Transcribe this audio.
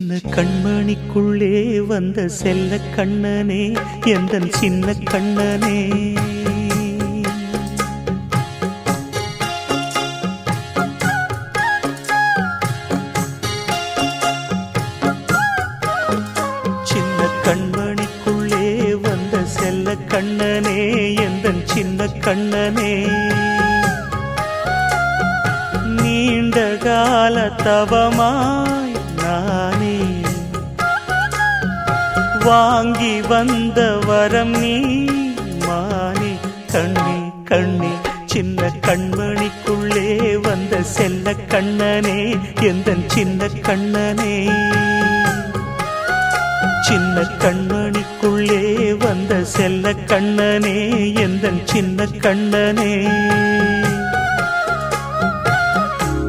சின்ன கண்மணிக்குள்ளே வந்த செல்ல கண்ணனே எந்த சின்ன கண்ணனே? சின்ன கண்மணிக்குள்ளே வந்த செல்ல கண்ணனே எந்த சின்ன கண்ணனே? நீண்ட கால தவமாய் நான் வாங்கி வந்த வரம் நீ மானி கண்ணி கண்ணி. சின்ன கண்மணிக்குள்ளே வந்த செல்ல கண்ணனே எந்த சின்ன கண்ணனே? சின்ன கண்மணிக்குள்ளே வந்த செல்ல கண்ணனே எந்த சின்ன கண்ணனே?